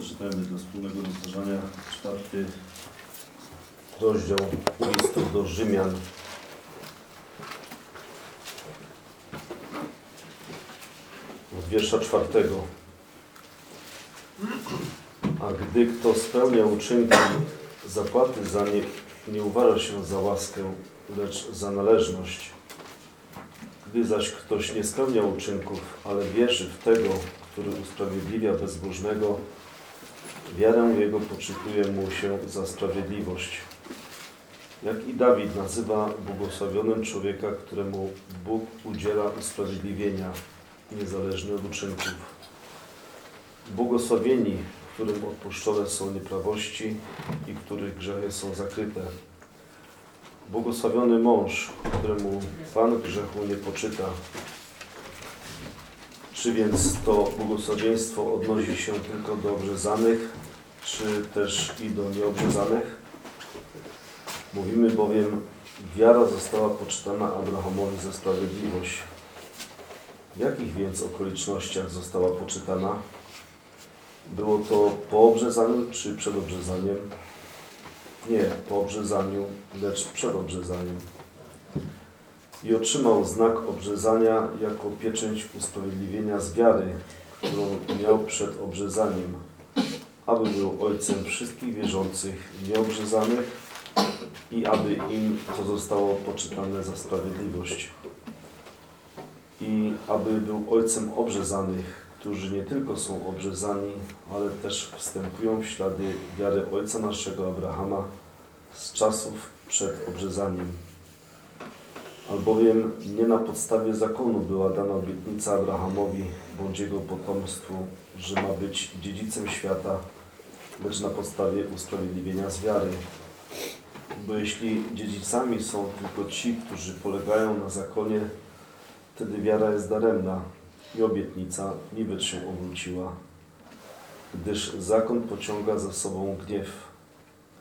Przeczytajmy dla wspólnego rozważania czwarty rozdział listu do Rzymian. Od wiersza czwartego. A gdy kto spełnia uczynki zapłaty za nie, nie uważa się za łaskę, lecz za należność. Gdy zaś ktoś nie spełnia uczynków, ale wierzy w tego, który usprawiedliwia bezbożnego, wiarę jego poczytuje mu się za sprawiedliwość. Jak i Dawid nazywa błogosławionym człowieka, któremu Bóg udziela usprawiedliwienia, niezależnie od uczynków. Błogosławieni, którym odpuszczone są nieprawości i których grzechy są zakryte. Błogosławiony mąż, któremu Pan grzechu nie poczyta. Czy więc to błogosławieństwo odnosi się tylko do obrzezanych, czy też i do nieobrzezanych? Mówimy bowiem, wiara została poczytana Abrahamowi za sprawiedliwość. W jakich więc okolicznościach została poczytana? Było to po obrzezaniu czy przed obrzezaniem? Nie po obrzezaniu, lecz przed obrzezaniem. I otrzymał znak obrzezania jako pieczęć usprawiedliwienia z wiary, którą miał przed obrzezaniem, aby był ojcem wszystkich wierzących nieobrzezanych i aby im to zostało poczytane za sprawiedliwość. I aby był ojcem obrzezanych, którzy nie tylko są obrzezani, ale też wstępują w ślady wiary ojca naszego Abrahama z czasów przed obrzezaniem. Albowiem nie na podstawie zakonu była dana obietnica Abrahamowi bądź jego potomstwu, że ma być dziedzicem świata, lecz na podstawie usprawiedliwienia z wiary. Bo jeśli dziedzicami są tylko ci, którzy polegają na zakonie, wtedy wiara jest daremna i obietnica niby się obróciła, gdyż zakon pociąga za sobą gniew.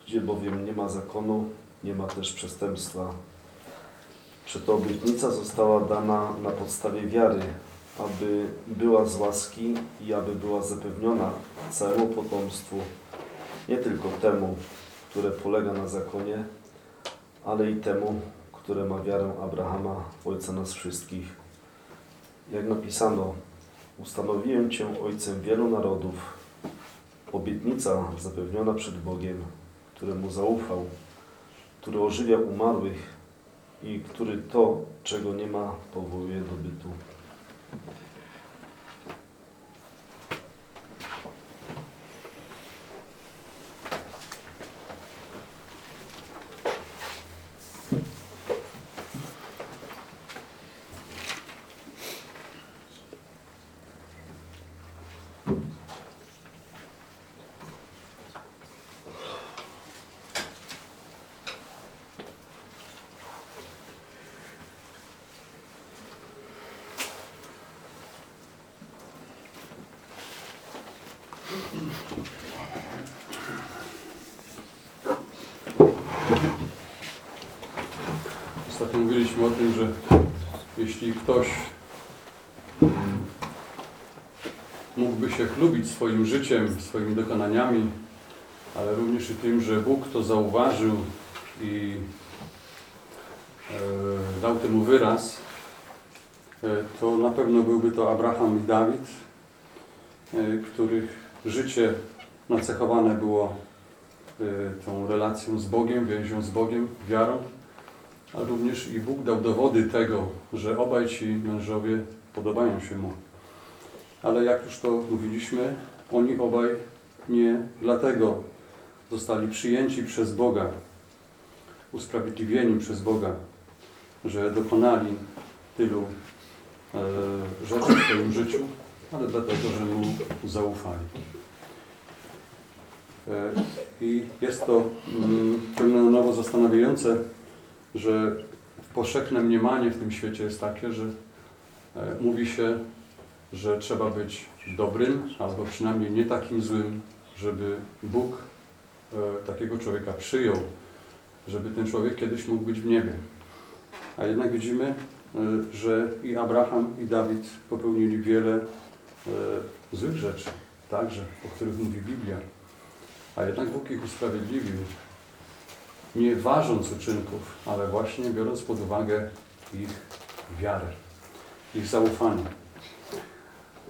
Gdzie bowiem nie ma zakonu, nie ma też przestępstwa. Czy to obietnica została dana na podstawie wiary, aby była z łaski i aby była zapewniona całemu potomstwu, nie tylko temu, które polega na zakonie, ale i temu, które ma wiarę Abrahama, ojca nas wszystkich. Jak napisano, ustanowiłem Cię ojcem wielu narodów. Obietnica zapewniona przed Bogiem, któremu zaufał, który ożywia umarłych i który to, czego nie ma, powołuje do bytu. Ostatnio mówiliśmy o tym, że jeśli ktoś mm, mógłby się chlubić swoim życiem, swoimi dokonaniami, ale również i tym, że Bóg to zauważył i e, dał temu wyraz, e, to na pewno byłby to Abraham i Dawid, e, których życie nacechowane było tą relacją z Bogiem, więzią z Bogiem, wiarą a również i Bóg dał dowody tego, że obaj ci mężowie podobają się Mu. Ale jak już to mówiliśmy, oni obaj nie dlatego zostali przyjęci przez Boga, usprawiedliwieni przez Boga, że dokonali tylu e, rzeczy w swoim życiu, ale dlatego, że Mu zaufali. E, I jest to mm, na nowo zastanawiające, że powszechne mniemanie w tym świecie jest takie, że e, mówi się, że trzeba być dobrym, albo przynajmniej nie takim złym, żeby Bóg e, takiego człowieka przyjął, żeby ten człowiek kiedyś mógł być w niebie. A jednak widzimy, e, że i Abraham, i Dawid popełnili wiele złych rzeczy. także, o których mówi Biblia. A jednak Bóg ich usprawiedliwił, nie ważąc uczynków, ale właśnie biorąc pod uwagę ich wiarę, ich zaufanie.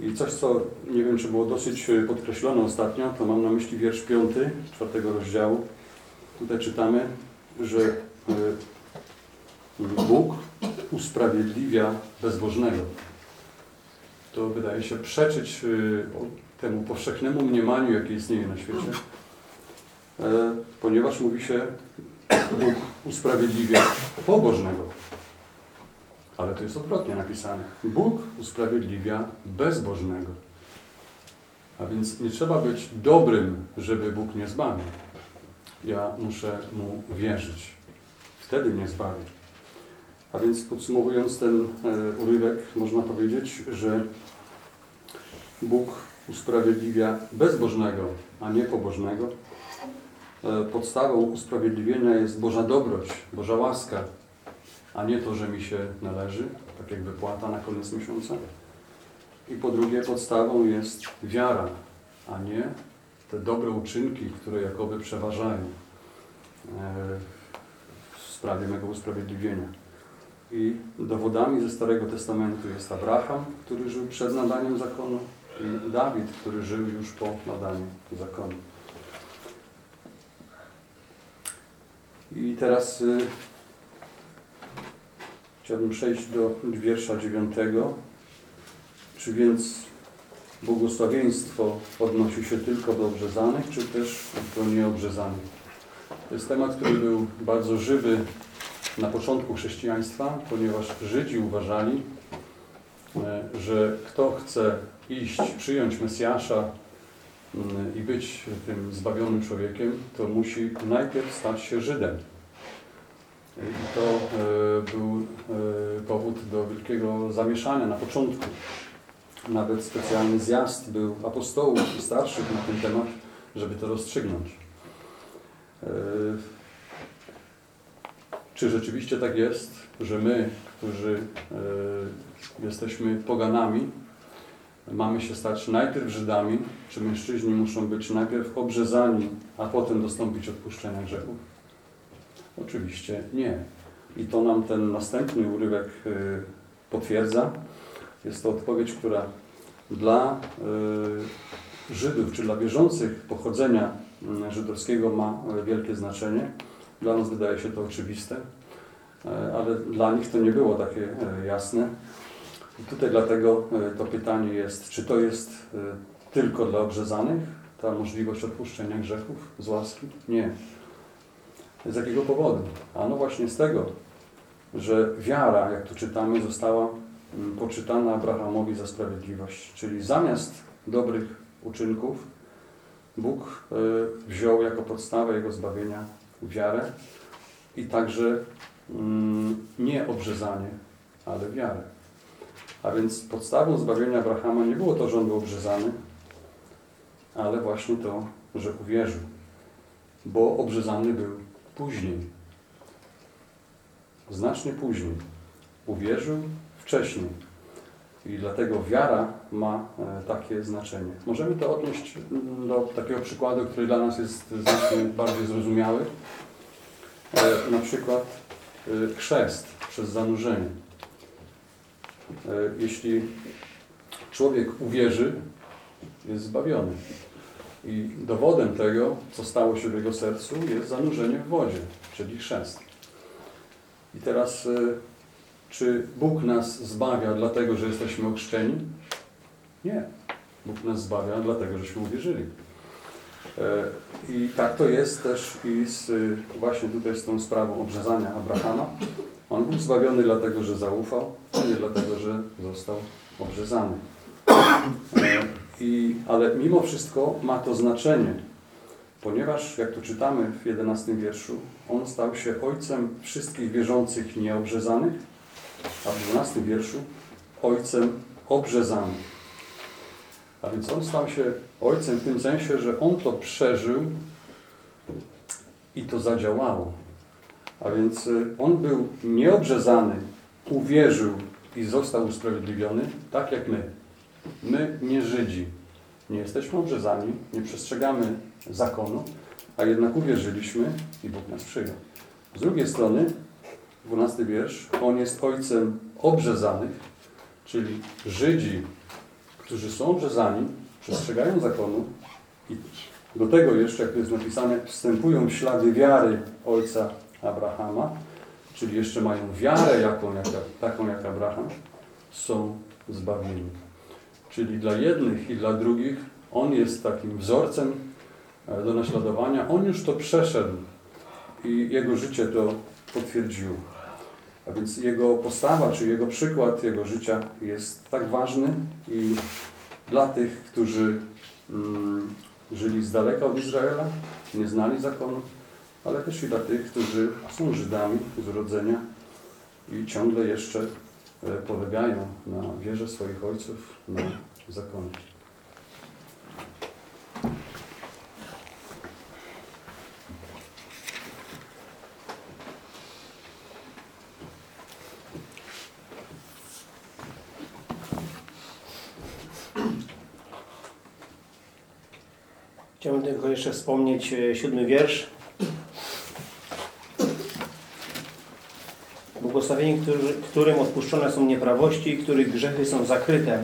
I coś, co nie wiem, czy było dosyć e, podkreślone ostatnio, to mam na myśli wiersz 5, czwartego rozdziału. Tutaj czytamy, że e, Bóg usprawiedliwia bezbożnego. To wydaje się przeczyć o- temu powszechnemu mniemaniu, jakie istnieje na świecie, E, ponieważ mówi się, Bóg usprawiedliwia pobożnego. Ale to jest odwrotnie napisane. Bóg usprawiedliwia bezbożnego. A więc nie trzeba być dobrym, żeby Bóg nie zbawił. Ja muszę Mu wierzyć. Wtedy mnie zbawi. A więc podsumowując ten e, urywek, można powiedzieć, że Bóg usprawiedliwia bezbożnego, a nie pobożnego. E, Podstawą usprawiedliwienia jest Boża dobroć, Boża łaska, a nie to, że mi się należy, tak jak wypłata na koniec miesiąca. I po drugie, podstawą jest wiara, a nie te dobre uczynki, które jakoby przeważają e, w sprawie mego usprawiedliwienia. I dowodami ze Starego Testamentu jest Abraham, który żył przed nadaniem zakonu i Dawid, który żył już po nadaniu zakonu. I teraz y, chciałbym przejść do wiersza dziewiątego. Czy więc błogosławieństwo odnosi się tylko do obrzezanych, czy też do nieobrzezanych? To jest temat, który był bardzo żywy na początku chrześcijaństwa, ponieważ Żydzi uważali, e, że kto chce iść, przyjąć Mesjasza i być tym zbawionym człowiekiem, to musi najpierw stać się Żydem. I to e, był e, powód do wielkiego zamieszania na początku. Nawet specjalny zjazd był apostołów i starszych na ten temat, żeby to rozstrzygnąć. E, Czy rzeczywiście tak jest, że my, którzy jesteśmy poganami, mamy się stać najpierw Żydami, czy mężczyźni muszą być najpierw obrzezani, a potem dostąpić odpuszczenia grzechów? Oczywiście nie. I to nam ten następny urywek e, potwierdza. Jest to odpowiedź, która dla e, Żydów, czy dla wierzących pochodzenia mm, żydowskiego ma wielkie znaczenie. Dla nas wydaje się to oczywiste, ale dla nich to nie było takie jasne. I tutaj dlatego e, to pytanie jest, czy to jest e, tylko dla obrzezanych, ta możliwość odpuszczenia grzechów z łaski? Nie. Z jakiego powodu? A no właśnie z tego, że wiara, jak tu czytamy, została mm, poczytana Abrahamowi za sprawiedliwość. Czyli zamiast dobrych uczynków, Bóg e, wziął jako podstawę Jego zbawienia wiarę i także mm, nie obrzezanie, ale wiarę. A więc podstawą zbawienia Abrahama nie było to, że on był obrzezany, ale właśnie to, że uwierzył. Bo obrzezany był później. Znacznie później. Uwierzył wcześniej. I dlatego wiara ma e, takie znaczenie. Możemy to odnieść mm, do takiego przykładu, który dla nas jest znacznie bardziej zrozumiały. E, Na przykład e, chrzest przez zanurzenie. E, Jeśli człowiek uwierzy, jest zbawiony. I dowodem tego, co stało się w jego sercu, jest zanurzenie w wodzie, czyli chrzest. I teraz, e, czy Bóg nas zbawia dlatego, że jesteśmy ochrzczeni? Nie. Bóg nas zbawia dlatego, żeśmy uwierzyli. E, I tak to jest też i z, właśnie tutaj z tą sprawą obrzezania Abrahama. On był zbawiony dlatego, że zaufał, a nie dlatego, że został obrzezany. E, I, ale mimo wszystko ma to znaczenie, ponieważ, jak tu czytamy w 11 wierszu, on stał się ojcem wszystkich wierzących nieobrzezanych, a w 12 wierszu ojcem obrzezanych. A więc on stał się ojcem w tym sensie, że on to przeżył i to zadziałało. A więc y, on był nieobrzezany, uwierzył i został usprawiedliwiony, tak jak my. My, nie Żydzi. Nie jesteśmy obrzezani, nie przestrzegamy zakonu, a jednak uwierzyliśmy i Bóg nas przyjął. Z drugiej strony, 12 wiersz, On jest Ojcem obrzezanych, czyli Żydzi, którzy są obrzezani, przestrzegają zakonu i do tego jeszcze, jak to jest napisane, wstępują w ślady wiary ojca Abrahama, czyli jeszcze mają wiarę jaką, taką jak Abraham, są zbawieni. Czyli dla jednych i dla drugich On jest takim wzorcem e, do naśladowania. On już to przeszedł i Jego życie to potwierdziło. A więc Jego postawa, czy Jego przykład Jego życia jest tak ważny i dla tych, którzy mm, żyli z daleka od Izraela, nie znali zakonu, ale też i dla tych, którzy są Żydami z urodzenia i ciągle jeszcze e, polegają na wierze swoich ojców, na zakonie. Chciałbym tylko jeszcze wspomnieć e, siódmy wiersz. Błogosławieni, którzy, którym odpuszczone są nieprawości, których grzechy są zakryte.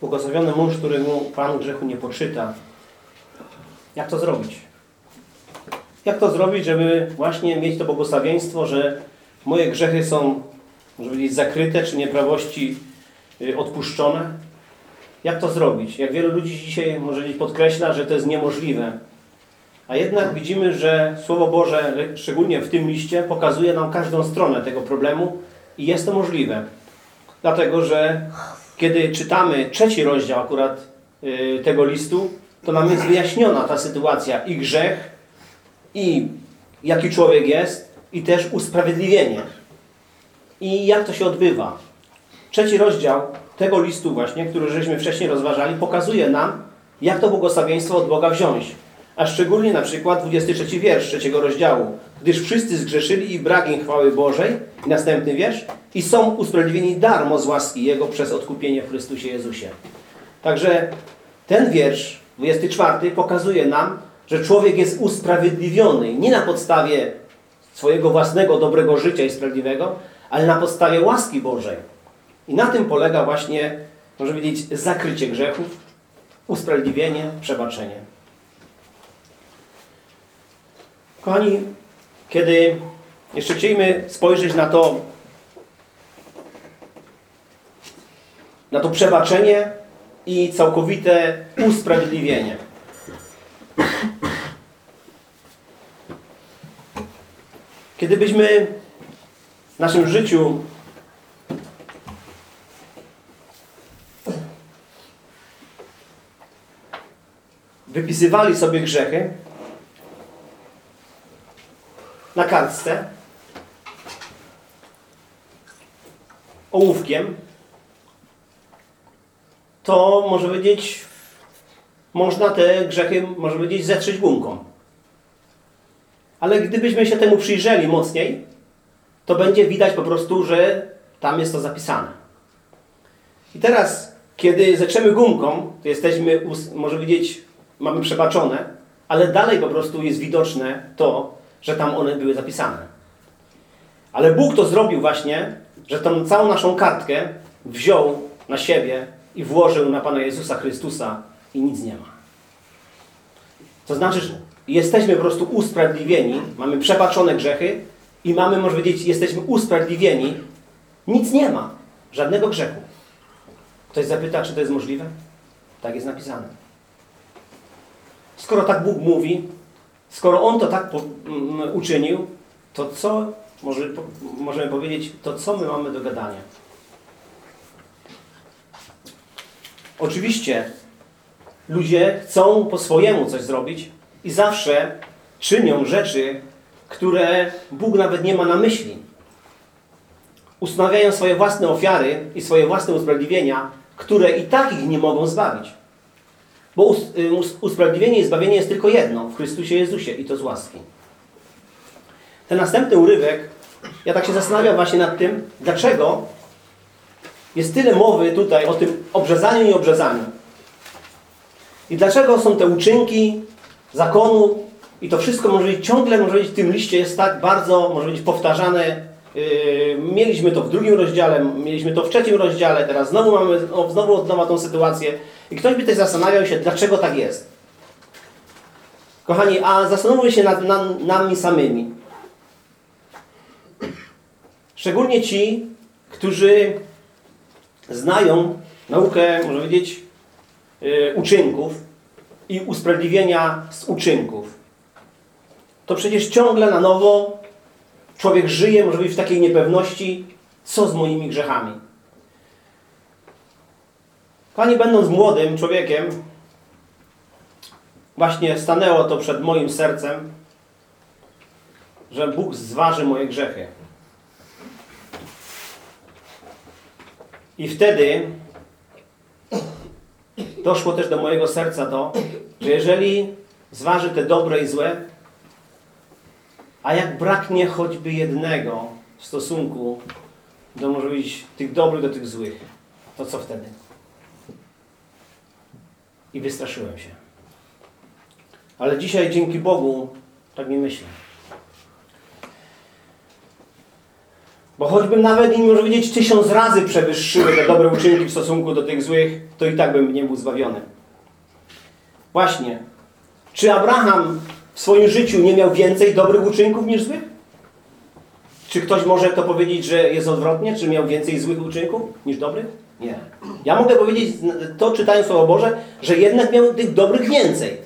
Błogosławiony mąż, któremu Pan grzechu nie poczyta. Jak to zrobić? Jak to zrobić, żeby właśnie mieć to błogosławieństwo, że moje grzechy są, może powiedzieć, zakryte, czy nieprawości y, odpuszczone? Jak to zrobić? Jak wielu ludzi dzisiaj może być podkreśla, że to jest niemożliwe. A jednak widzimy, że Słowo Boże, szczególnie w tym liście, pokazuje nam każdą stronę tego problemu i jest to możliwe. Dlatego, że kiedy czytamy trzeci rozdział akurat y, tego listu, to nam jest wyjaśniona ta sytuacja i grzech, i jaki człowiek jest, i też usprawiedliwienie. I jak to się odbywa. Trzeci rozdział tego listu właśnie, który żeśmy wcześniej rozważali, pokazuje nam, jak to błogosławieństwo od Boga wziąć. A szczególnie na przykład 23 wiersz trzeciego rozdziału. Gdyż wszyscy zgrzeszyli i brak im chwały Bożej. I następny wiersz. I są usprawiedliwieni darmo z łaski Jego przez odkupienie w Chrystusie Jezusie. Także ten wiersz, 24, pokazuje nam, że człowiek jest usprawiedliwiony nie na podstawie swojego własnego dobrego życia i sprawiedliwego, ale na podstawie łaski Bożej. I na tym polega właśnie, można powiedzieć, zakrycie grzechów, usprawiedliwienie, przebaczenie. Kochani, kiedy jeszcze chcieliśmy spojrzeć na to, na to przebaczenie i całkowite usprawiedliwienie. Kiedy byśmy w naszym życiu wypisywali sobie grzechy na kartce ołówkiem, to może powiedzieć, można te grzechy, może powiedzieć, zetrzeć gumką. Ale gdybyśmy się temu przyjrzeli mocniej, to będzie widać po prostu, że tam jest to zapisane. I teraz, kiedy zetrzemy gumką, to jesteśmy, może powiedzieć, mamy przebaczone, ale dalej po prostu jest widoczne to, że tam one były zapisane. Ale Bóg to zrobił właśnie, że tą całą naszą kartkę wziął na siebie i włożył na Pana Jezusa Chrystusa i nic nie ma. To znaczy, że jesteśmy po prostu usprawiedliwieni, mamy przebaczone grzechy i mamy, może powiedzieć, jesteśmy usprawiedliwieni, nic nie ma, żadnego grzechu. Ktoś zapyta, czy to jest możliwe? Tak jest napisane. Skoro tak Bóg mówi, skoro On to tak mm, uczynił, to co, może, możemy powiedzieć, to co my mamy do gadania? Oczywiście ludzie chcą po swojemu coś zrobić i zawsze czynią rzeczy, które Bóg nawet nie ma na myśli. Ustanawiają swoje własne ofiary i swoje własne usprawiedliwienia, które i tak ich nie mogą zbawić. Bo y, us, usprawiedliwienie i zbawienie jest tylko jedno w Chrystusie Jezusie i to z łaski. Ten następny urywek, ja tak się zastanawiam właśnie nad tym, dlaczego jest tyle mowy tutaj o tym obrzezaniu i obrzezaniu. I dlaczego są te uczynki zakonu i to wszystko może być ciągle, może być w tym liście jest tak bardzo, może być powtarzane. Yy, mieliśmy to w drugim rozdziale, mieliśmy to w trzecim rozdziale, teraz znowu mamy o, znowu od nowa tą sytuację. I ktoś by też zastanawiał się, dlaczego tak jest. Kochani, a zastanówmy się nad, nami samymi. Szczególnie ci, którzy znają naukę, można powiedzieć, yy, uczynków i usprawiedliwienia z uczynków. To przecież ciągle na nowo człowiek żyje, może być w takiej niepewności, co z moimi grzechami. Pani, będąc młodym człowiekiem, właśnie stanęło to przed moim sercem, że Bóg zważy moje grzechy. I wtedy doszło też do mojego serca to, że jeżeli zważy te dobre i złe, a jak braknie choćby jednego w stosunku do może być tych dobrych do tych złych, to co wtedy? I wystraszyłem się. Ale dzisiaj dzięki Bogu tak nie myślę. Bo choćbym nawet im może powiedzieć tysiąc razy przewyższyły te dobre uczynki w stosunku do tych złych, to i tak bym nie był zbawiony. Właśnie. Czy Abraham w swoim życiu nie miał więcej dobrych uczynków niż złych? Czy ktoś może to powiedzieć, że jest odwrotnie? Czy miał więcej złych uczynków niż dobrych? Nie. Ja mogę powiedzieć to czytając Słowo Boże, że jednak miał tych dobrych więcej.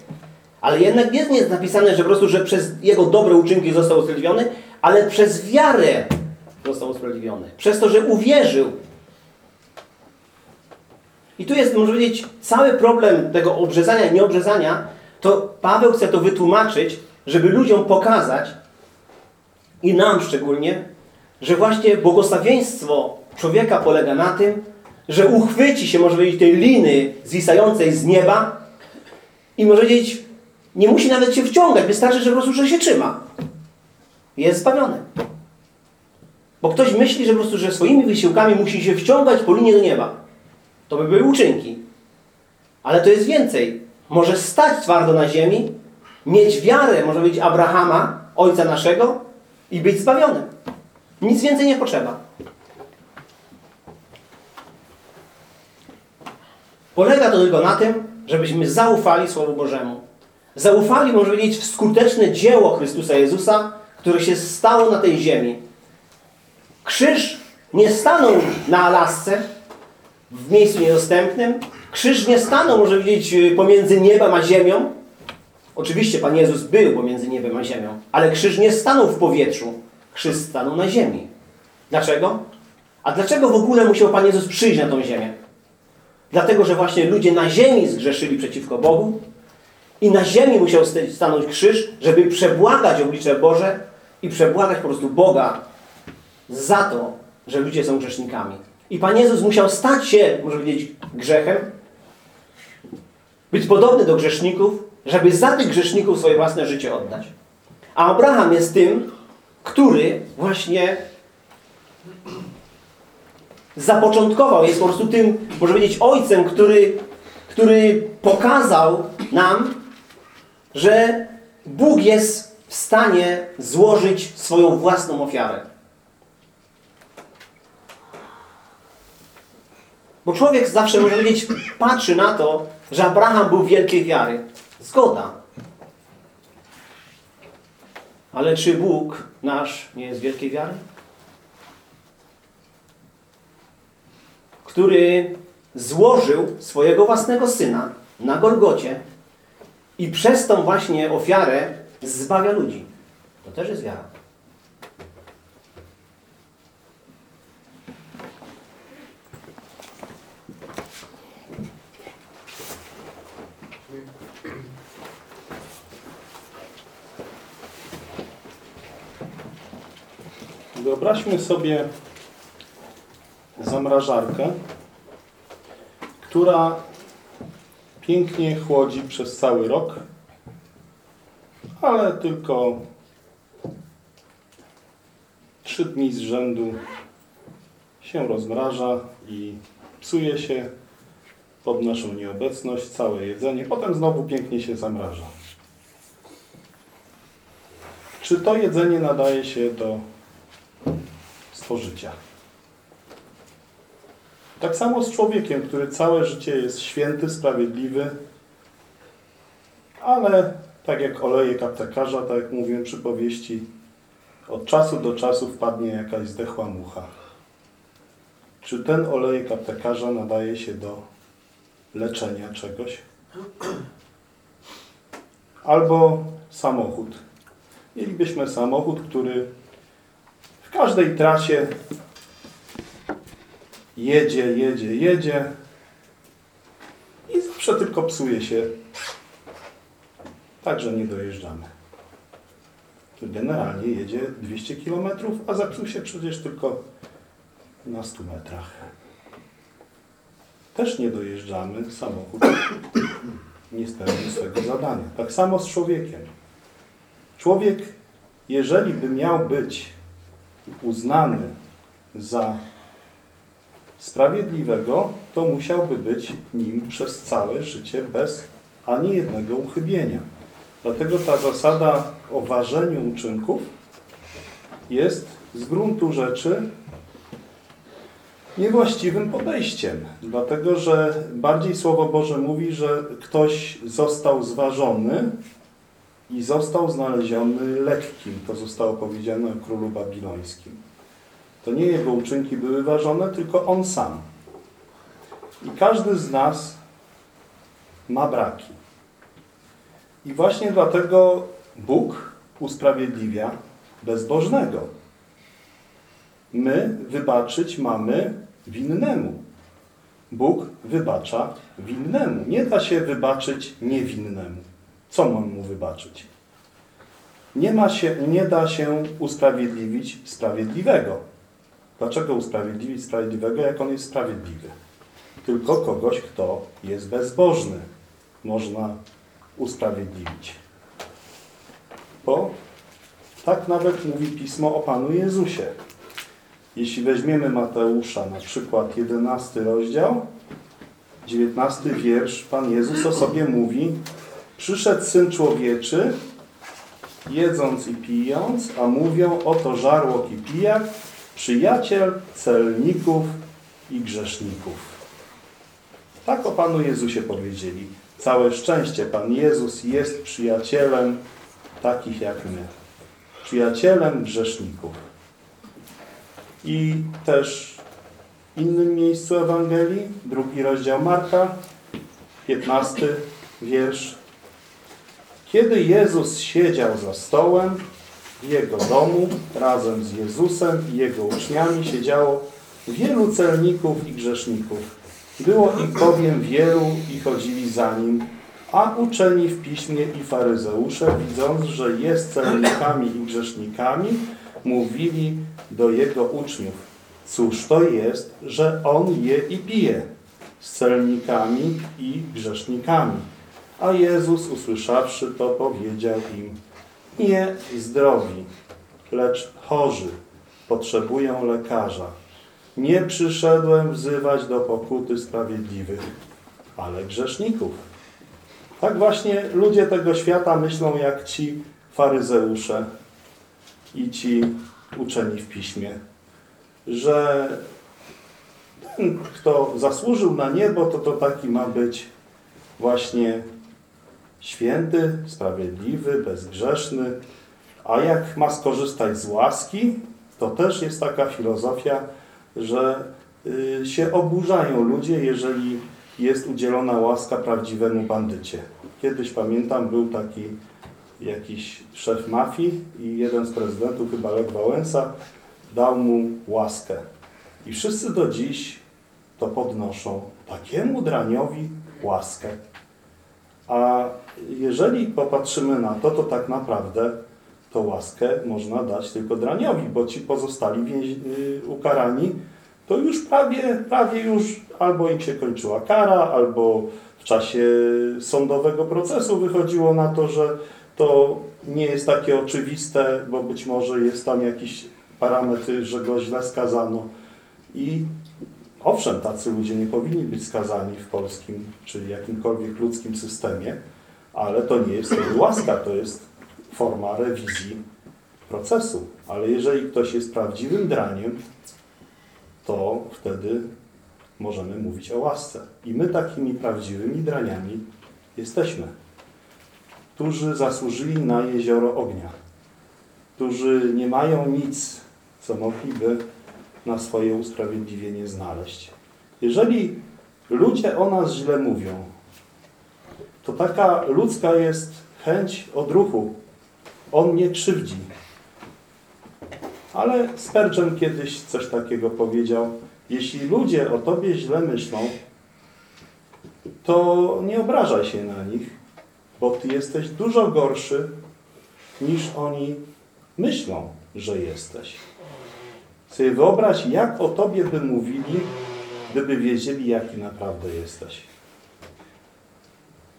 Ale jednak jest nie napisane, że po prostu, że przez jego dobre uczynki został usprawiedliwiony, ale przez wiarę został usprawiedliwiony. Przez to, że uwierzył. I tu jest, można powiedzieć, cały problem tego obrzezania nieobrzezania, to Paweł chce to wytłumaczyć, żeby ludziom pokazać i nam szczególnie, że właśnie błogosławieństwo człowieka polega na tym, że uchwyci się, może powiedzieć, tej liny zwisającej z nieba i może powiedzieć, nie musi nawet się wciągać, wystarczy, że po prostu że się trzyma. Jest zbawiony. Bo ktoś myśli, że po prostu, że swoimi wysiłkami musi się wciągać po linie do nieba. To by były uczynki. Ale to jest więcej. Może stać twardo na ziemi, mieć wiarę, może być Abrahama, ojca naszego i być zbawionym. Nic więcej nie potrzeba. Polega to tylko na tym, żebyśmy zaufali Słowu Bożemu. Zaufali, może powiedzieć, w skuteczne dzieło Chrystusa Jezusa, które się stało na tej ziemi. Krzyż nie stanął na Alasce, w miejscu niedostępnym. Krzyż nie stanął, może powiedzieć, pomiędzy niebem a ziemią. Oczywiście Pan Jezus był pomiędzy niebem a ziemią, ale krzyż nie stanął w powietrzu. Krzyż stanął na ziemi. Dlaczego? A dlaczego w ogóle musiał Pan Jezus przyjść na tą ziemię? Dlatego, że właśnie ludzie na ziemi zgrzeszyli przeciwko Bogu i na ziemi musiał stanąć krzyż, żeby przebłagać oblicze Boże i przebłagać po prostu Boga za to, że ludzie są grzesznikami. I Pan Jezus musiał stać się, może powiedzieć, grzechem, być podobny do grzeszników, żeby za tych grzeszników swoje własne życie oddać. A Abraham jest tym, który właśnie zapoczątkował, jest po prostu tym, może powiedzieć, ojcem, który, który pokazał nam, że Bóg jest w stanie złożyć swoją własną ofiarę. Bo człowiek zawsze, może powiedzieć, patrzy na to, że Abraham był wielkiej wiary. Zgoda. Ale czy Bóg nasz nie jest wielkiej wiary? Który złożył swojego własnego syna na Golgocie i przez tą właśnie ofiarę zbawia ludzi. To też jest wiara. Wyobraźmy sobie zamrażarkę, która pięknie chłodzi przez cały rok, ale tylko trzy dni z rzędu się rozmraża i psuje się pod naszą nieobecność całe jedzenie, potem znowu pięknie się zamraża. Czy to jedzenie nadaje się do spożycia? Tak samo z człowiekiem, który całe życie jest święty, sprawiedliwy, ale tak jak olejek aptekarza, tak jak mówiłem przy powieści, od czasu do czasu wpadnie jakaś zdechła mucha. Czy ten olejek aptekarza nadaje się do leczenia czegoś? Albo samochód. Mielibyśmy samochód, który w każdej trasie jedzie, jedzie, jedzie i zawsze tylko psuje się. Także nie dojeżdżamy. Generalnie jedzie 200 km, a zepsuł się przecież tylko na 100 metrach. Też nie dojeżdżamy, samochód nie spełnił swego zadania. Tak samo z człowiekiem. Człowiek, jeżeli by miał być uznany za sprawiedliwego, to musiałby być nim przez całe życie bez ani jednego uchybienia. Dlatego ta zasada o ważeniu uczynków jest z gruntu rzeczy niewłaściwym podejściem, dlatego że bardziej Słowo Boże mówi, że ktoś został zważony i został znaleziony lekkim. To zostało powiedziane o królu babilońskim. To nie jego uczynki były ważone, tylko on sam. I każdy z nas ma braki. I właśnie dlatego Bóg usprawiedliwia bezbożnego. My wybaczyć mamy winnemu. Bóg wybacza winnemu. Nie da się wybaczyć niewinnemu. Co mam mu wybaczyć? Nie, ma się, nie da się usprawiedliwić sprawiedliwego. Dlaczego usprawiedliwić sprawiedliwego, jak on jest sprawiedliwy? Tylko kogoś, kto jest bezbożny, można usprawiedliwić. Bo tak nawet mówi Pismo o Panu Jezusie. Jeśli weźmiemy Mateusza, na przykład 11 rozdział, 19 wiersz, Pan Jezus o sobie mówi Przyszedł Syn Człowieczy, jedząc i pijąc, a mówią, oto żarłok i pijak, przyjaciel celników i grzeszników. Tak o Panu Jezusie powiedzieli. Całe szczęście, Pan Jezus jest przyjacielem takich jak my. Przyjacielem grzeszników. I też w innym miejscu Ewangelii, drugi rozdział Marka, 15 wiersz. Kiedy Jezus siedział za stołem jego domu, razem z Jezusem i jego uczniami siedziało wielu celników i grzeszników. Było ich bowiem wielu i chodzili za nim, a uczeni w piśmie i faryzeusze, widząc, że jest celnikami i grzesznikami, mówili do jego uczniów, cóż to jest, że on je i pije z celnikami i grzesznikami. A Jezus, usłyszawszy to, powiedział im, nie zdrowi, lecz chorzy potrzebują lekarza. Nie przyszedłem wzywać do pokuty sprawiedliwych, ale grzeszników. Tak właśnie ludzie tego świata myślą jak ci faryzeusze i ci uczeni w piśmie, że ten, kto zasłużył na niebo, to to taki ma być właśnie święty, sprawiedliwy, bezgrzeszny, a jak ma skorzystać z łaski, to też jest taka filozofia, że y, się oburzają ludzie, jeżeli jest udzielona łaska prawdziwemu bandycie. Kiedyś pamiętam, był taki jakiś szef mafii i jeden z prezydentów, chyba Lech Wałęsa, dał mu łaskę. I wszyscy do dziś to podnoszą. Takiemu draniowi łaskę. A jeżeli popatrzymy na to, to tak naprawdę to łaskę można dać tylko draniowi, bo ci pozostali więź, y, ukarani to już prawie, prawie już albo im się kończyła kara, albo w czasie sądowego procesu wychodziło na to, że to nie jest takie oczywiste, bo być może jest tam jakiś parametr, że go źle skazano. I Owszem, tacy ludzie nie powinni być skazani w polskim czy jakimkolwiek ludzkim systemie, ale to nie jest łaska, to jest forma rewizji procesu. Ale jeżeli ktoś jest prawdziwym draniem, to wtedy możemy mówić o łasce. I my takimi prawdziwymi draniami jesteśmy, którzy zasłużyli na jezioro ognia, którzy nie mają nic, co mogliby na swoje usprawiedliwienie znaleźć. Jeżeli ludzie o nas źle mówią, to taka ludzka jest chęć odruchu. On nie krzywdzi. Ale Spurgeon kiedyś coś takiego powiedział. Jeśli ludzie o tobie źle myślą, to nie obrażaj się na nich, bo ty jesteś dużo gorszy niż oni myślą, że jesteś. Sobie wyobraź, jak o tobie by mówili, gdyby wiedzieli, jaki naprawdę jesteś.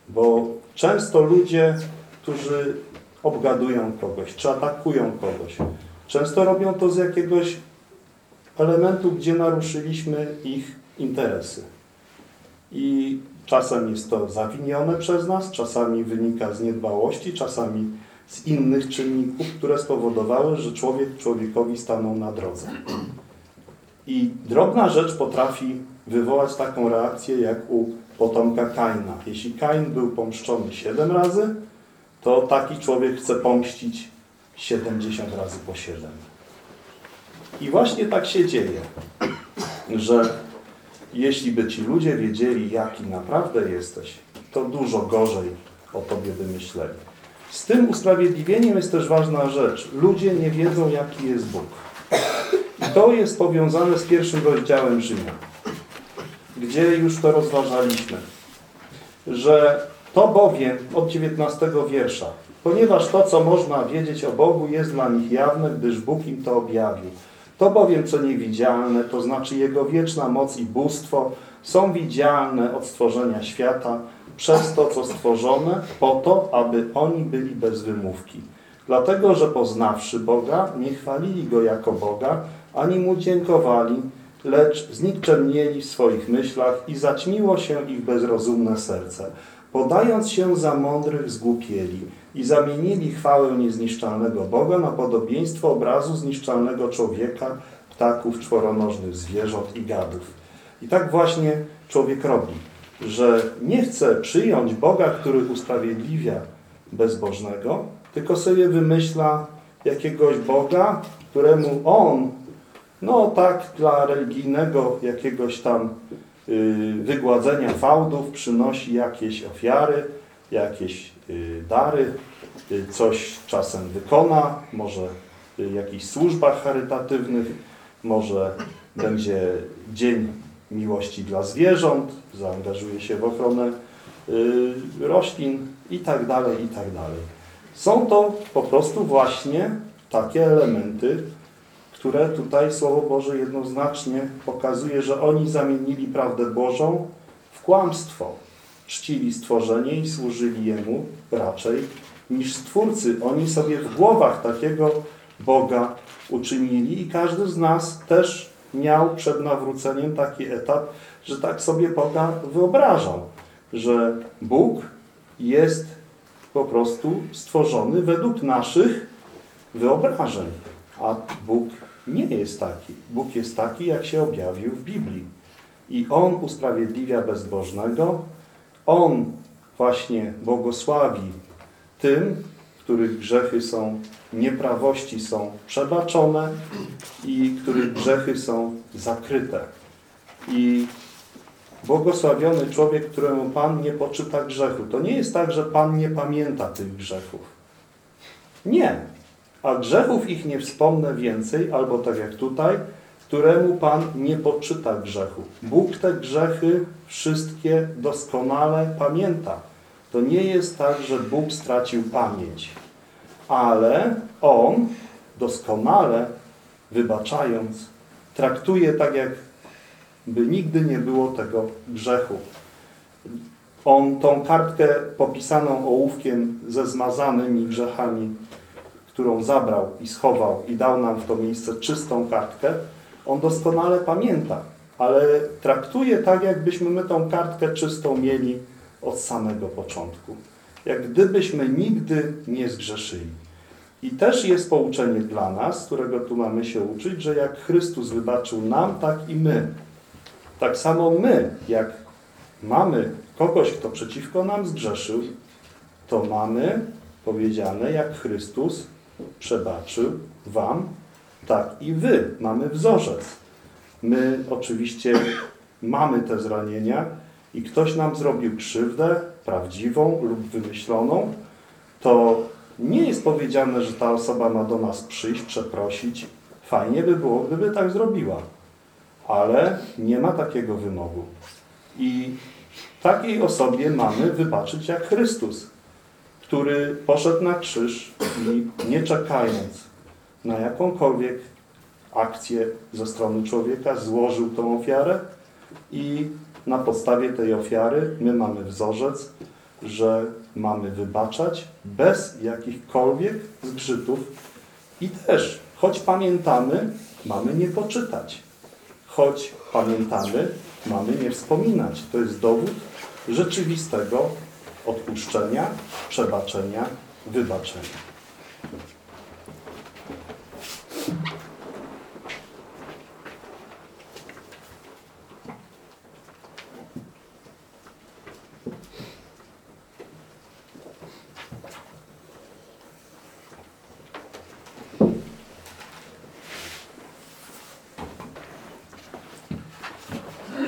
Bo często ludzie, którzy obgadują kogoś, czy atakują kogoś, często robią to z jakiegoś elementu, gdzie naruszyliśmy ich interesy. I czasem jest to zawinione przez nas, czasami wynika z niedbałości, czasami z innych czynników, które spowodowały, że człowiek człowiekowi stanął na drodze. I drobna rzecz potrafi wywołać taką reakcję jak u potomka Kaina. Jeśli Kain był pomszczony 7 razy, to taki człowiek chce pomścić 70 razy po 7. I właśnie tak się dzieje, że jeśli by ci ludzie wiedzieli, jaki naprawdę jesteś, to dużo gorzej o tobie by myśleli. Z tym usprawiedliwieniem jest też ważna rzecz. Ludzie nie wiedzą, jaki jest Bóg. I to jest powiązane z pierwszym rozdziałem Rzymian, gdzie już to rozważaliśmy, że to bowiem od 19 wiersza, ponieważ to, co można wiedzieć o Bogu, jest dla nich jawne, gdyż Bóg im to objawił. To bowiem, co niewidzialne, to znaczy Jego wieczna moc i bóstwo, są widzialne od stworzenia świata, przez to, co stworzone, po to, aby oni byli bez wymówki. Dlatego, że poznawszy Boga, nie chwalili Go jako Boga, ani Mu dziękowali, lecz znikczemnieli w swoich myślach i zaćmiło się ich bezrozumne serce. Podając się za mądrych, zgłupieli i zamienili chwałę niezniszczalnego Boga na podobieństwo obrazu zniszczalnego człowieka, ptaków, czworonożnych zwierząt i gadów. I tak właśnie człowiek robi że nie chce przyjąć Boga, który usprawiedliwia bezbożnego, tylko sobie wymyśla jakiegoś Boga, któremu on, no tak dla religijnego jakiegoś tam y, wygładzenia fałdów przynosi jakieś ofiary, jakieś y, dary, y, coś czasem wykona, może w jakichś służbach charytatywnych, może będzie dzień miłości dla zwierząt, zaangażuje się w ochronę roślin i tak dalej, i tak dalej. Są to po prostu właśnie takie elementy, które tutaj Słowo Boże jednoznacznie pokazuje, że oni zamienili prawdę Bożą w kłamstwo. Czcili stworzenie i służyli Jemu raczej niż Stwórcy. Oni sobie w głowach takiego Boga uczynili i każdy z nas też miał przed nawróceniem taki etap, że tak sobie Boga wyobrażał, że Bóg jest po prostu stworzony według naszych wyobrażeń, a Bóg nie jest taki. Bóg jest taki, jak się objawił w Biblii. I On usprawiedliwia bezbożnego, On właśnie błogosławi tym, których grzechy są, nieprawości są przebaczone i których grzechy są zakryte. I błogosławiony człowiek, któremu Pan nie poczyta grzechu. To nie jest tak, że Pan nie pamięta tych grzechów. Nie. A grzechów ich nie wspomnę więcej, albo tak jak tutaj, któremu Pan nie poczyta grzechu. Bóg te grzechy wszystkie doskonale pamięta. To nie jest tak, że Bóg stracił pamięć, ale On doskonale wybaczając, traktuje tak, jak by nigdy nie było tego grzechu. On tą kartkę popisaną ołówkiem ze zmazanymi grzechami, którą zabrał i schował i dał nam w to miejsce czystą kartkę, on doskonale pamięta. ale traktuję tak, jakbyśmy my tą kartkę czystą mieli od samego początku. Jak gdybyśmy nigdy nie zgrzeszyli. I też jest pouczenie dla nas, którego tu mamy się uczyć, że jak Chrystus wybaczył nam, tak i my. Tak samo my, jak mamy kogoś, kto przeciwko nam zgrzeszył, to mamy powiedziane, jak Chrystus przebaczył wam, tak i wy. Mamy wzorzec. My oczywiście mamy te zranienia i ktoś nam zrobił krzywdę, prawdziwą lub wymyśloną, to nie jest powiedziane, że ta osoba ma do nas przyjść, przeprosić. Fajnie by było, gdyby tak zrobiła. Ale nie ma takiego wymogu. I takiej osobie mamy wybaczyć jak Chrystus, który poszedł na krzyż i nie czekając na jakąkolwiek akcję ze strony człowieka, złożył tą ofiarę i na podstawie tej ofiary my mamy wzorzec, że mamy wybaczać bez jakichkolwiek zgrzytów i też, choć pamiętamy, mamy nie poczytać. Choć pamiętamy, mamy nie wspominać. To jest dowód rzeczywistego odpuszczenia, przebaczenia, wybaczenia.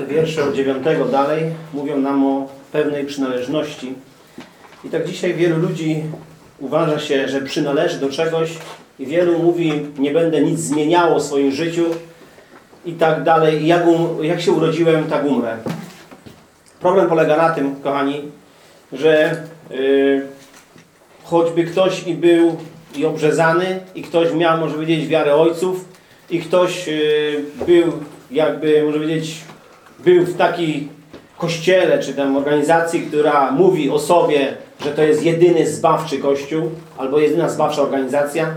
Wiersze od 9 dalej mówią nam o pewnej przynależności. I tak dzisiaj wielu ludzi uważa się, że przynależy do czegoś i wielu mówi, nie będę nic zmieniało w swoim życiu i tak dalej. Jak, um, jak się urodziłem, tak umrę. Problem polega na tym, kochani, że yy, choćby ktoś i był i obrzezany i ktoś miał, może powiedzieć, wiarę ojców i ktoś yy, był jakby, może powiedzieć, był w takiej kościele, czy tam organizacji, która mówi o sobie, że to jest jedyny zbawczy kościół, albo jedyna zbawcza organizacja,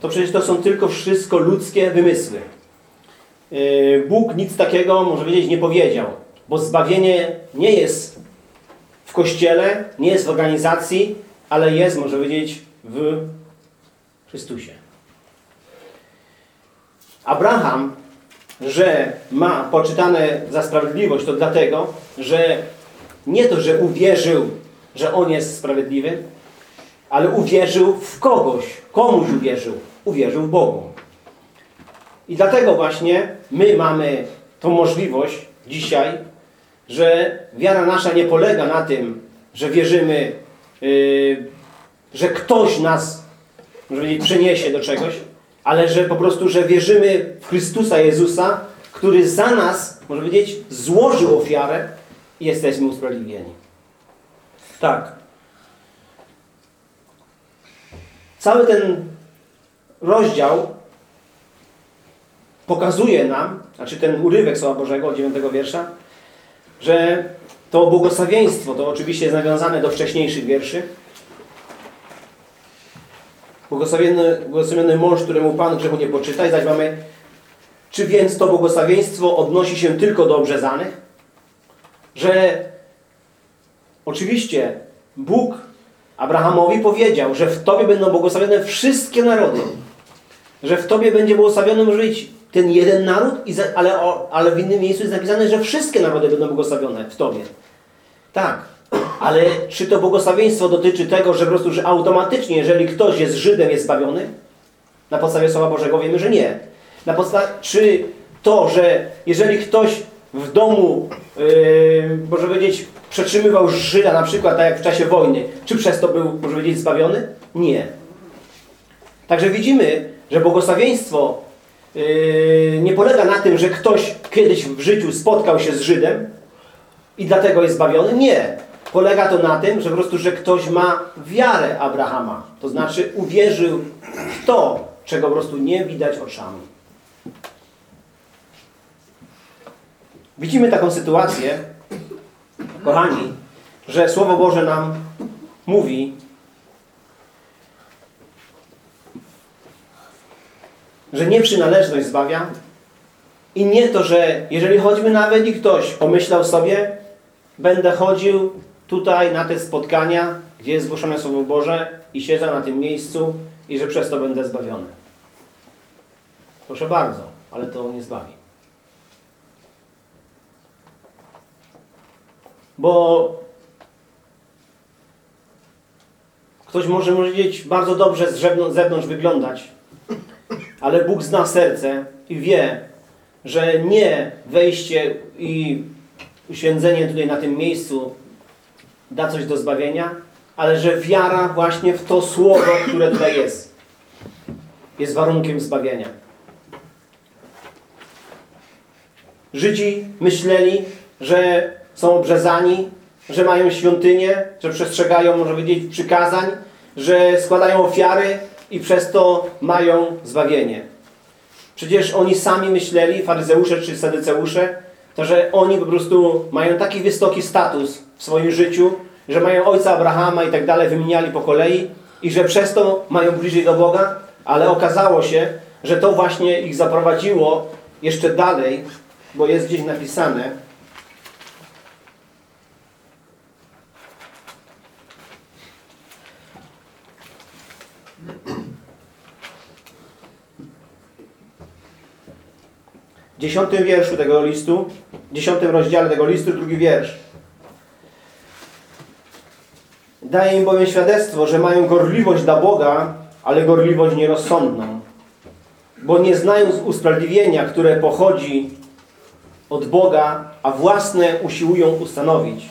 to przecież to są tylko wszystko ludzkie wymysły. Yy, Bóg nic takiego, może powiedzieć, nie powiedział, bo zbawienie nie jest w kościele, nie jest w organizacji, ale jest, może powiedzieć, w Chrystusie. Abraham że ma poczytane za sprawiedliwość, to dlatego, że nie to, że uwierzył, że on jest sprawiedliwy, ale uwierzył w kogoś. Komuś uwierzył. Uwierzył w Bogu. I dlatego właśnie my mamy tą możliwość dzisiaj, że wiara nasza nie polega na tym, że wierzymy, yy, że ktoś nas może powiedzieć, przeniesie do czegoś, ale że po prostu, że wierzymy w Chrystusa Jezusa, który za nas, można powiedzieć, złożył ofiarę i jesteśmy usprawiedliwieni. Tak. Cały ten rozdział pokazuje nam, znaczy ten urywek Słowa Bożego od 9 wiersza, że to błogosławieństwo, to oczywiście jest nawiązane do wcześniejszych wierszy, Błogosławiony, błogosławiony mąż, któremu Pan grzechu nie poczyta. I zaś mamy, czy więc to błogosławieństwo odnosi się tylko do obrzezanych? Że oczywiście Bóg Abrahamowi powiedział, że w Tobie będą błogosławione wszystkie narody. Że w Tobie będzie błogosławiony, może być ten jeden naród, ale, ale w innym miejscu jest napisane, że wszystkie narody będą błogosławione w Tobie. Tak, ale czy to błogosławieństwo dotyczy tego, że po prostu, że automatycznie, jeżeli ktoś jest Żydem, jest zbawiony? Na podstawie Słowa Bożego wiemy, że nie. Na podstawie, czy to, że jeżeli ktoś w domu, yy, może powiedzieć, przetrzymywał Żyda na przykład, tak jak w czasie wojny, czy przez to był, może powiedzieć, zbawiony? Nie. Także widzimy, że błogosławieństwo yy, nie polega na tym, że ktoś kiedyś w życiu spotkał się z Żydem i dlatego jest zbawiony. Nie. Polega to na tym, że po prostu, że ktoś ma wiarę Abrahama. To znaczy uwierzył w to, czego po prostu nie widać oczami. Widzimy taką sytuację, kochani, że Słowo Boże nam mówi, że nie przynależność zbawia, I nie to, że jeżeli choćby nawet i ktoś pomyślał sobie, będę chodził tutaj na te spotkania, gdzie jest zgłoszone Słowo Boże i siedzę na tym miejscu i że przez to będę zbawiony. Proszę bardzo, ale to nie zbawi. Bo ktoś może powiedzieć bardzo dobrze z zewnątrz, wyglądać, ale Bóg zna serce i wie, że nie wejście i uświęcenie tutaj na tym miejscu da coś do zbawienia, ale że wiara właśnie w to słowo, które tutaj jest, jest warunkiem zbawienia. Żydzi myśleli, że są obrzezani, że mają świątynię, że przestrzegają, może powiedzieć, przykazań, że składają ofiary i przez to mają zbawienie. Przecież oni sami myśleli, faryzeusze czy sadyceusze, to że oni po prostu mają taki wysoki status w swoim życiu, że mają ojca Abrahama i tak dalej, wymieniali po kolei i że przez to mają bliżej do Boga, ale okazało się, że to właśnie ich zaprowadziło jeszcze dalej, bo jest gdzieś napisane, dziesiątym wierszu tego listu, w dziesiątym rozdziale tego listu, drugi wiersz. Daje im bowiem świadectwo, że mają gorliwość dla Boga, ale gorliwość nierozsądną. Bo nie znając usprawiedliwienia, które pochodzi od Boga, a własne usiłują ustanowić,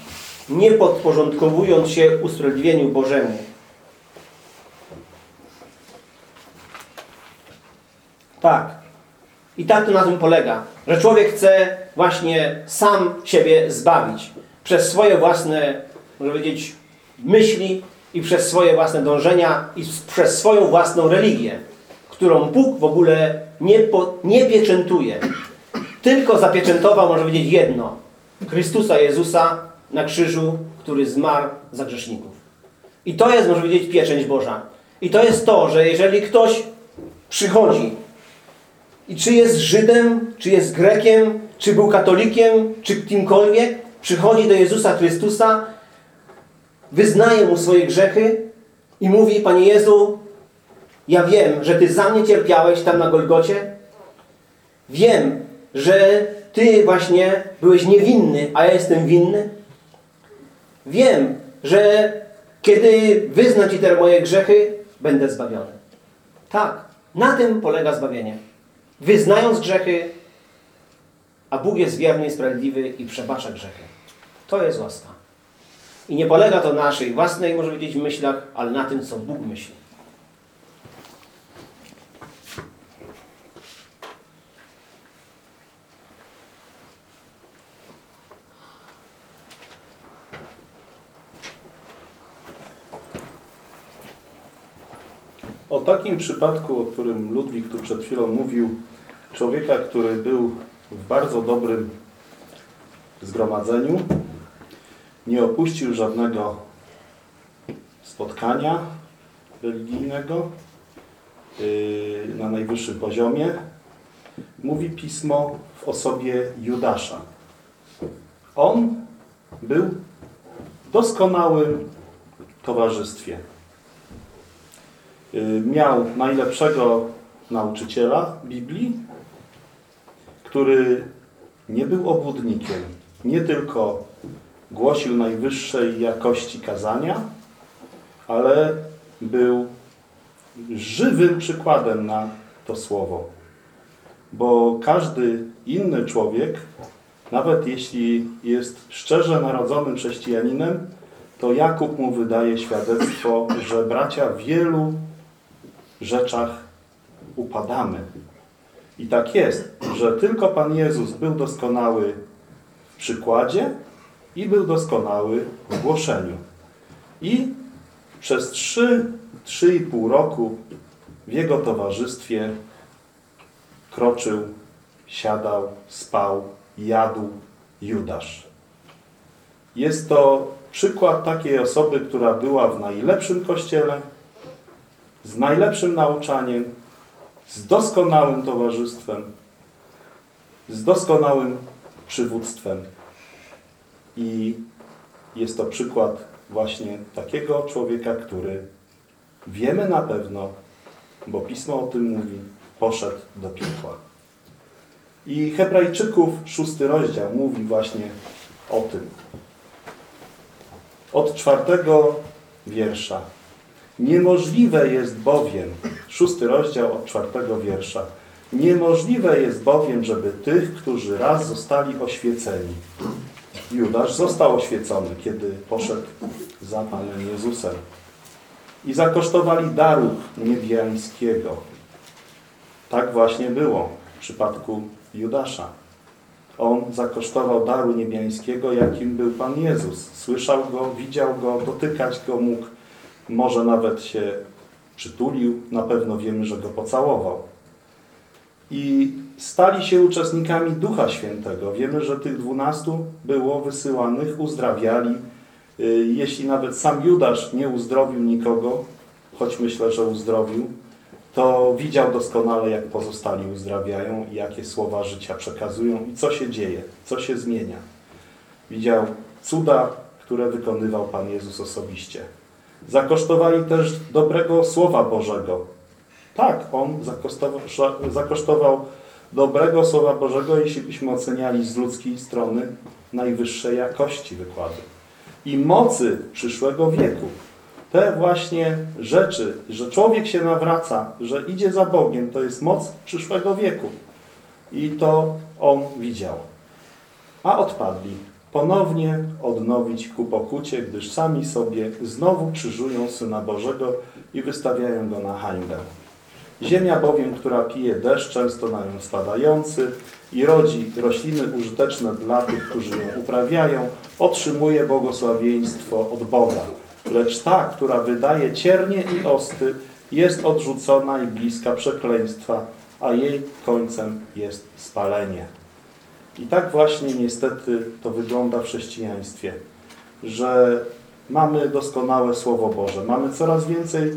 nie podporządkowując się usprawiedliwieniu Bożemu. Tak. I tak to na tym polega, że człowiek chce właśnie sam siebie zbawić przez swoje własne, można powiedzieć, myśli i przez swoje własne dążenia i przez swoją własną religię, którą Bóg w ogóle nie, po, nie pieczętuje. Tylko zapieczętował, można powiedzieć, jedno. Chrystusa Jezusa na krzyżu, który zmarł za grzeszników. I to jest, można powiedzieć, pieczęć Boża. I to jest to, że jeżeli ktoś przychodzi i czy jest Żydem, czy jest Grekiem, czy był katolikiem, czy kimkolwiek, przychodzi do Jezusa Chrystusa, wyznaje Mu swoje grzechy i mówi, Panie Jezu, ja wiem, że Ty za mnie cierpiałeś tam na Golgocie. Wiem, że Ty właśnie byłeś niewinny, a ja jestem winny. Wiem, że kiedy wyznam Ci te moje grzechy, będę zbawiony. Tak, na tym polega zbawienie. Wyznając grzechy, a Bóg jest wierny i sprawiedliwy i przebacza grzechy. To jest łaska. I nie polega to na naszej własnej, może powiedzieć, myślach, ale na tym, co Bóg myśli. O takim przypadku, o którym Ludwik tu przed chwilą mówił, człowieka, który był w bardzo dobrym zgromadzeniu, nie opuścił żadnego spotkania religijnego yy, na najwyższym poziomie, mówi pismo w osobie Judasza. On był w doskonałym towarzystwie. Y, miał najlepszego nauczyciela Biblii, który nie był obłudnikiem, nie tylko głosił najwyższej jakości kazania, ale był żywym przykładem na to słowo. Bo każdy inny człowiek, nawet jeśli jest szczerze narodzonym chrześcijaninem, to Jakub mu wydaje świadectwo, że bracia w wielu rzeczach upadamy. I tak jest, że tylko Pan Jezus był doskonały w przykładzie i był doskonały w głoszeniu. I przez trzy, trzy i pół roku w Jego towarzystwie kroczył, siadał, spał, jadł Judasz. Jest to przykład takiej osoby, która była w najlepszym kościele, z najlepszym nauczaniem, z doskonałym towarzystwem z doskonałym przywództwem. I jest to przykład właśnie takiego człowieka, który wiemy na pewno, bo Pismo o tym mówi, poszedł do piekła. I Hebrajczyków, szósty rozdział, mówi właśnie o tym. Od czwartego wiersza. Niemożliwe jest bowiem, szósty rozdział od czwartego wiersza. Niemożliwe jest bowiem, żeby tych, którzy raz zostali oświeceni. Judasz został oświecony, kiedy poszedł za Panem Jezusem. I zakosztowali daru niebiańskiego. Tak właśnie było w przypadku Judasza. On zakosztował daru niebiańskiego, jakim był Pan Jezus. Słyszał Go, widział Go, dotykać Go mógł. Może nawet się przytulił. Na pewno wiemy, że Go pocałował. I stali się uczestnikami Ducha Świętego. Wiemy, że tych dwunastu było wysyłanych, uzdrawiali. Y, Jeśli nawet sam Judasz nie uzdrowił nikogo, choć myślę, że uzdrowił, to widział doskonale, jak pozostali uzdrawiają i jakie słowa życia przekazują i co się dzieje, co się zmienia. Widział cuda, które wykonywał Pan Jezus osobiście. Zakosztowali też dobrego Słowa Bożego. Tak, On zakosztował, dobrego Słowa Bożego, jeśli byśmy oceniali z ludzkiej strony najwyższej jakości wykładu. I mocy przyszłego wieku te właśnie rzeczy, że człowiek się nawraca, że idzie za Bogiem, to jest moc przyszłego wieku. I to on widział. A odpadli. Ponownie odnowić ku pokucie, gdyż sami sobie znowu krzyżują Syna Bożego i wystawiają Go na hańbę. Ziemia bowiem, która pije deszcz, często na nią spadający i rodzi rośliny użyteczne dla tych, którzy ją uprawiają, otrzymuje błogosławieństwo od Boga. Lecz ta, która wydaje ciernie i osty, jest odrzucona i bliska przekleństwa, a jej końcem jest spalenie. I tak właśnie niestety to wygląda w chrześcijaństwie, że mamy doskonałe Słowo Boże, mamy coraz więcej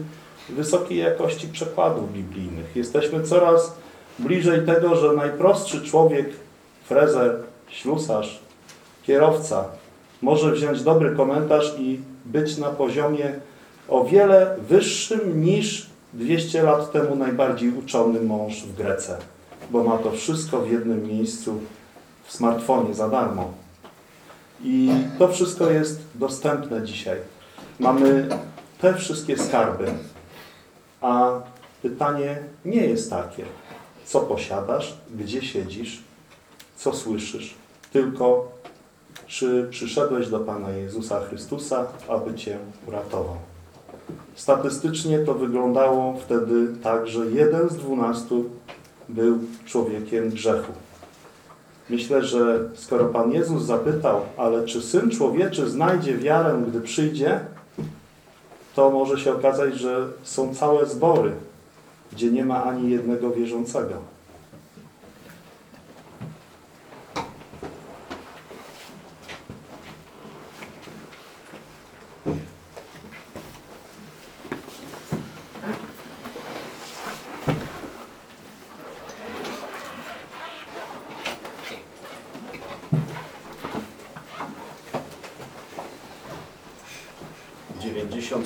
wysokiej jakości przekładów biblijnych. Jesteśmy coraz bliżej tego, że najprostszy człowiek, frezer, ślusarz, kierowca może wziąć dobry komentarz i być na poziomie o wiele wyższym niż 200 lat temu najbardziej uczony mąż w Grece, bo ma to wszystko w jednym miejscu w smartfonie za darmo. I to wszystko jest dostępne dzisiaj. Mamy te wszystkie skarby, a pytanie nie jest takie, co posiadasz, gdzie siedzisz, co słyszysz, tylko czy przyszedłeś do Pana Jezusa Chrystusa, aby Cię uratował. Statystycznie to wyglądało wtedy tak, że jeden z dwunastu był człowiekiem grzechu. Myślę, że skoro Pan Jezus zapytał, ale czy Syn Człowieczy znajdzie wiarę, gdy przyjdzie, to może się okazać, że są całe zbory, gdzie nie ma ani jednego wierzącego.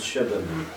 7.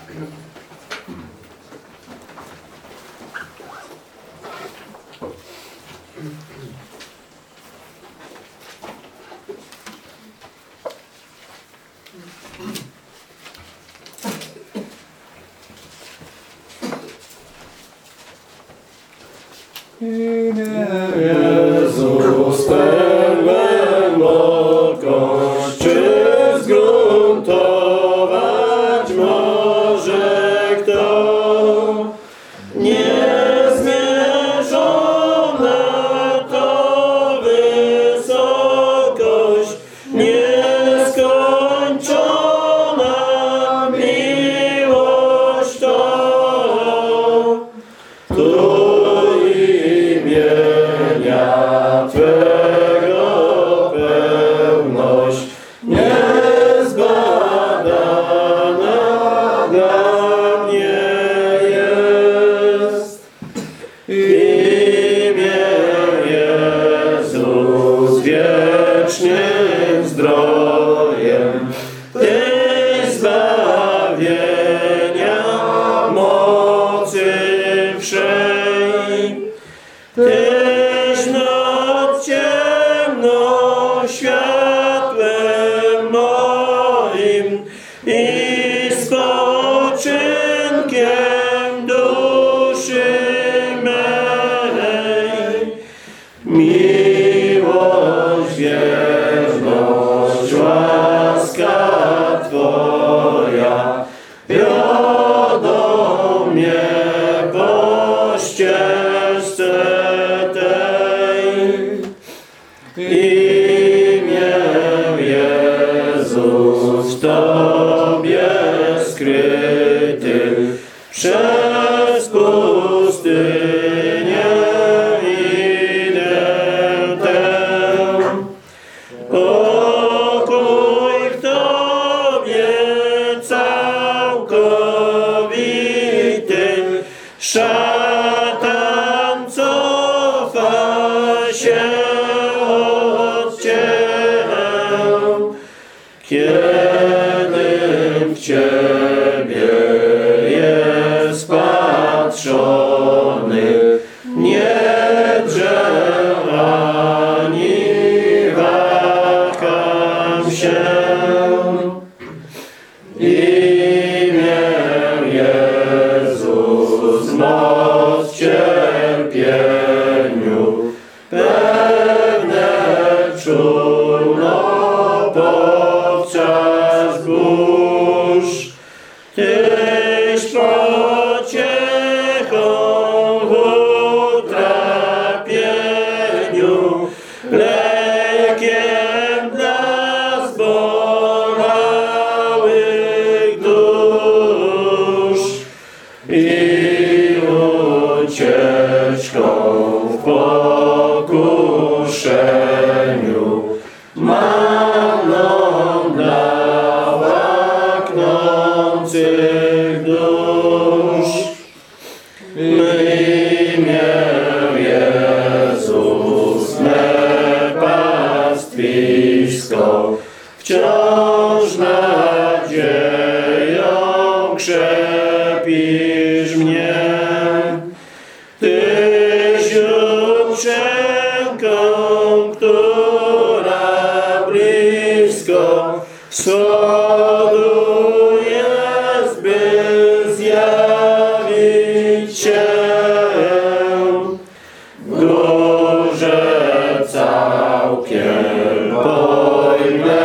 pojmę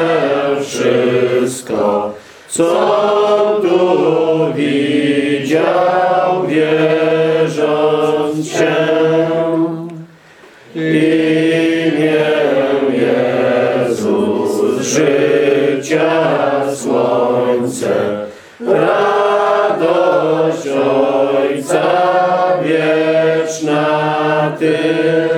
wszystko, co tu widział, wierząc Cię. Imię Jezus, życia słońce, radość Ojca wieczna Ty.